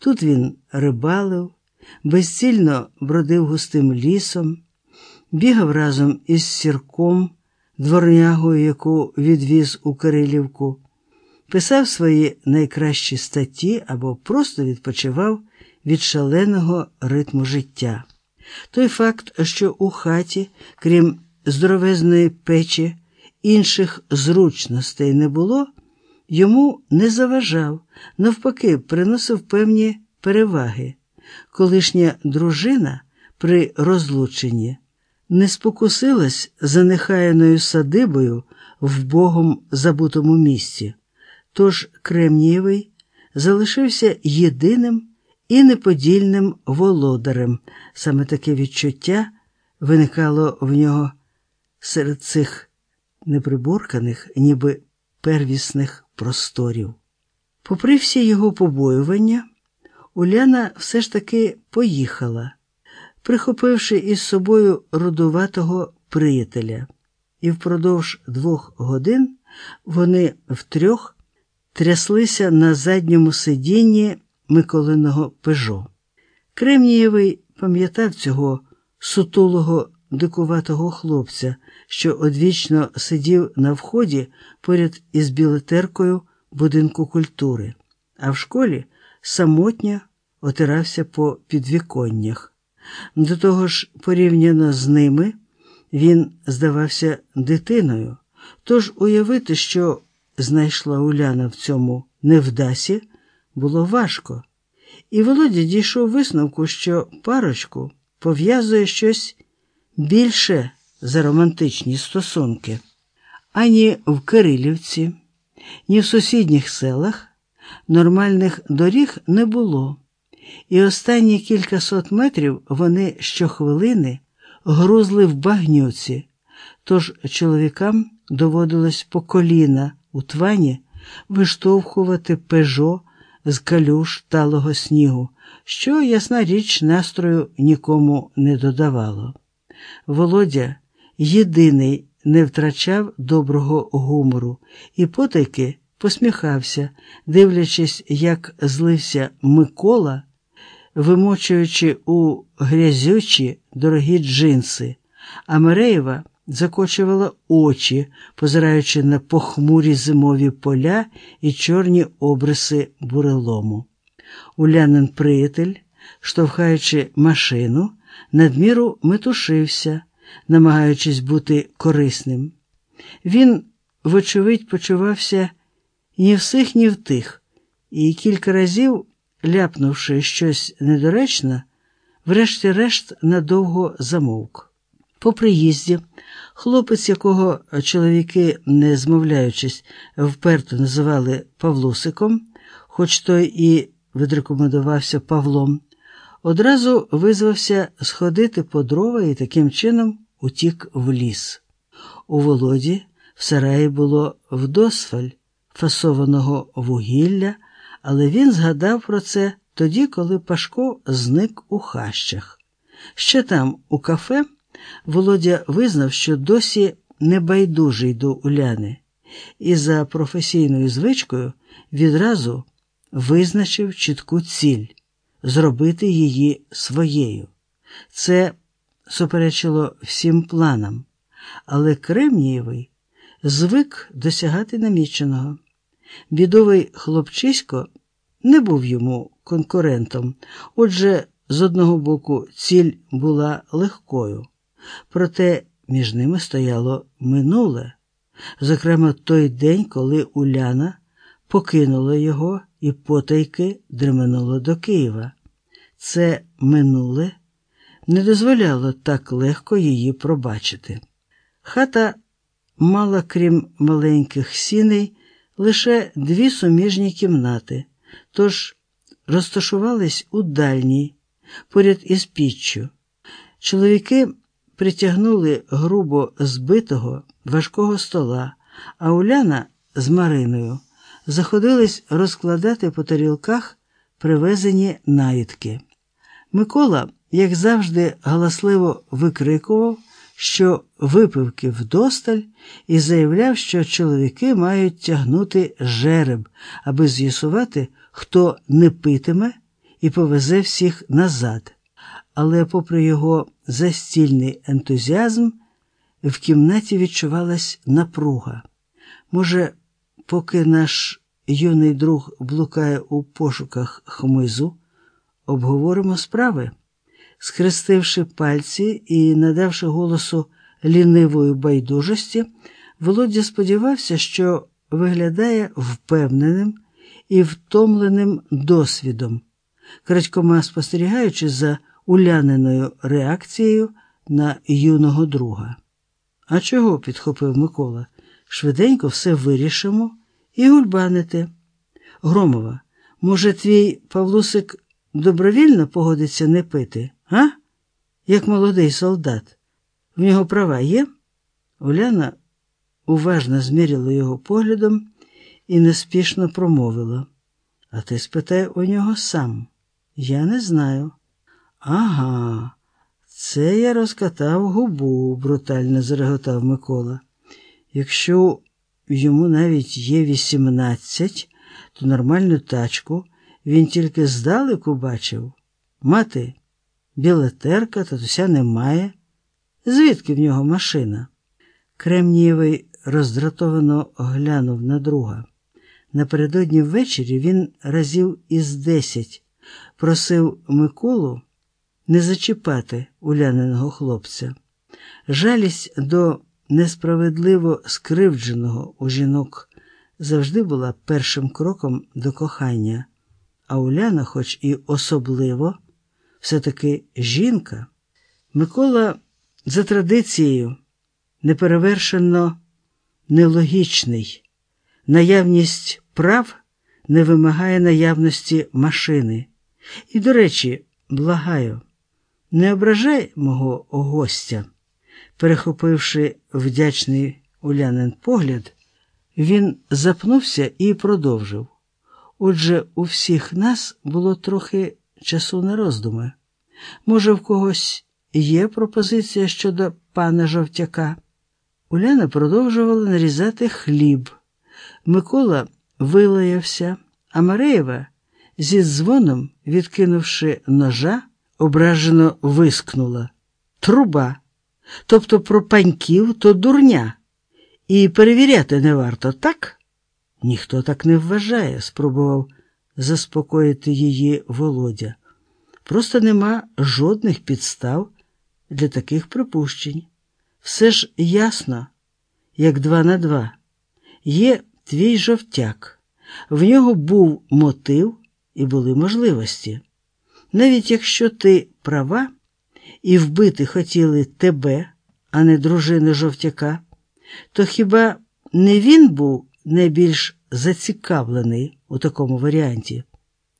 Тут він рибалив, безцільно бродив густим лісом, бігав разом із сірком, дворнягою, яку відвіз у Кирилівку, писав свої найкращі статті або просто відпочивав від шаленого ритму життя. Той факт, що у хаті, крім здоровезної печі, інших зручностей не було, йому не заважав, навпаки, приносив певні переваги. Колишня дружина при розлученні не спокусилась за нехаяною садибою в богом забутому місці, тож Кремнієвий залишився єдиним і неподільним володарем. Саме таке відчуття виникало в нього серед цих неприборканих, ніби первісних просторів. Попри всі його побоювання, Уляна все ж таки поїхала, прихопивши із собою рудуватого приятеля, і впродовж двох годин вони втрьох тряслися на задньому сидінні Миколиного пежо. Кремнієвий пам'ятав цього сутулого дикуватого хлопця, що одвічно сидів на вході поряд із білетеркою будинку культури, а в школі самотньо отирався по підвіконнях. До того ж, порівняно з ними, він здавався дитиною, тож уявити, що знайшла Уляна в цьому невдасі, було важко. І Володя дійшов висновку, що парочку пов'язує щось більше за романтичні стосунки. Ані в Кирилівці, ні в сусідніх селах нормальних доріг не було, і останні кількасот метрів вони щохвилини грузли в багнюці, тож чоловікам доводилось по коліна у твані виштовхувати пежо з калюш талого снігу, що, ясна річ, настрою нікому не додавало. Володя єдиний не втрачав доброго гумору і потайки посміхався, дивлячись, як злився Микола, вимочуючи у грязючі дорогі джинси, а Мереєва закочувала очі, позираючи на похмурі зимові поля і чорні обриси бурелому. Улянин приятель, штовхаючи машину, надміру метушився, намагаючись бути корисним. Він, вочевидь, почувався ні в сих, ні в тих, і кілька разів, ляпнувши щось недоречне, врешті-решт надовго замовк. По приїзді, хлопець, якого чоловіки, не змовляючись, вперто називали Павлусиком, хоч той і відрекомендувався Павлом, одразу визвався сходити по дрова і таким чином утік в ліс. У володі в сараї було вдосваль фасованого вугілля, але він згадав про це тоді, коли Пашко зник у хащах. Ще там, у кафе, Володя визнав, що досі небайдужий до Уляни, і за професійною звичкою відразу визначив чітку ціль зробити її своєю. Це суперечило всім планам, але Кремнієвий звик досягати наміченого. Бідовий хлопчисько не був йому конкурентом, отже, з одного боку, ціль була легкою, проте між ними стояло минуле, зокрема, той день, коли Уляна покинула його і потайки дременула до Києва. Це минуле не дозволяло так легко її пробачити. Хата мала, крім маленьких сіней, лише дві суміжні кімнати, тож розташувались у дальній, поряд із піччю. Чоловіки притягнули грубо збитого важкого стола, а Уляна з Мариною заходились розкладати по тарілках привезені наїдки. Микола, як завжди, галасливо викрикував, що випивки вдосталь, і заявляв, що чоловіки мають тягнути жереб, аби з'ясувати, хто не питиме і повезе всіх назад. Але, попри його застільний ентузіазм, в кімнаті відчувалась напруга. Може, поки наш юний друг блукає у пошуках хмизу, обговоримо справи, схрестивши пальці і надавши голосу лінивої байдужості, Володя сподівався, що виглядає впевненим і втомленим досвідом, крадькома спостерігаючи за уляненою реакцією на юного друга. А чого? підхопив Микола. Швиденько все вирішимо і гульбанити. Громова, може, твій Павлусик добровільно погодиться не пити, а? Як молодий солдат. В нього права є? Уляна уважно зміряла його поглядом і неспішно промовила. А ти спитай у нього сам. Я не знаю. Ага, це я розкатав губу, брутально зареготав Микола. Якщо йому навіть є вісімнадцять, то нормальну тачку він тільки здалеку бачив. Мати, білетерка, татуся немає. Звідки в нього машина? Кремнієвий роздратовано глянув на друга. Напередодні ввечері він разів із десять просив Миколу не зачіпати уляненого хлопця. Жалість до несправедливо скривдженого у жінок завжди була першим кроком до кохання, а Уляна, хоч і особливо, все-таки жінка, Микола за традицією неперевершено нелогічний. Наявність прав не вимагає наявності машини. І, до речі, благаю, не ображай мого гостя. Перехопивши вдячний улянин погляд, він запнувся і продовжив. Отже, у всіх нас було трохи часу на роздуми. Може, в когось є пропозиція щодо пана жовтяка? Уляна продовжувала нарізати хліб. Микола вилаявся, а Мареєва зі дзвоном, відкинувши ножа, ображено вискнула Труба. Тобто про паньків то дурня. І перевіряти не варто, так? Ніхто так не вважає, спробував заспокоїти її Володя. Просто нема жодних підстав для таких припущень. Все ж ясно, як два на два. Є твій жовтяк, в нього був мотив і були можливості. Навіть якщо ти права і вбити хотіли тебе, а не дружини жовтяка, то хіба не він був найбільш зацікавлений у такому варіанті?